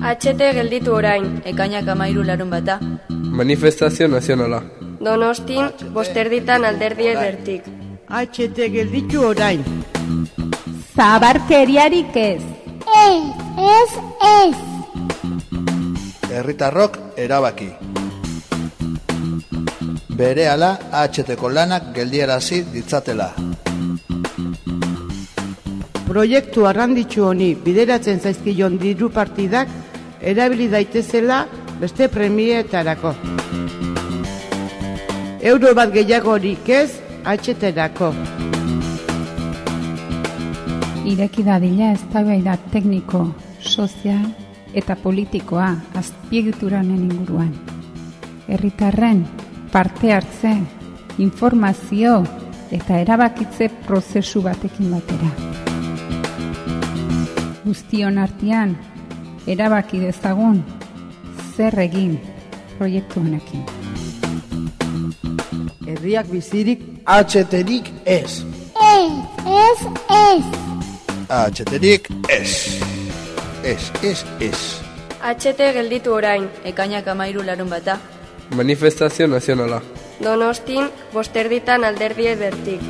HT gelditu orain. Ekainak amairu larun bata. Manifestazio nazionala. Donostin, bosterditan alderdi edertik. HT gelditu orain. Zabarkeriarik ez. Ez, ez, ez. Herritarrok erabaki. Bere ala HTko lanak geldiarazi ditzatela. Proiektu arranditsu honi bideratzen zaizkion diru partidak erabili daitezela beste premietarako. Euro bat gehiagorik ez HT-erako. Ireki dadila eztabaida tekniko, sozial eta politikoa azpiegituranen inguruan. Herritarren parte hartze, informazio eta erabakitze prozesu batekin batera. Guztion artean erabaki dezagun zer egin proiektu honekin. Herriak bizirik HTrik ez. Ez, ez, ez. HTrik ez. Ez, ez, ez. HT gelditu orain. Ekainak amairu larun bata. Manifestazio nazionala. Donostin, bosterditan alderdi edertik.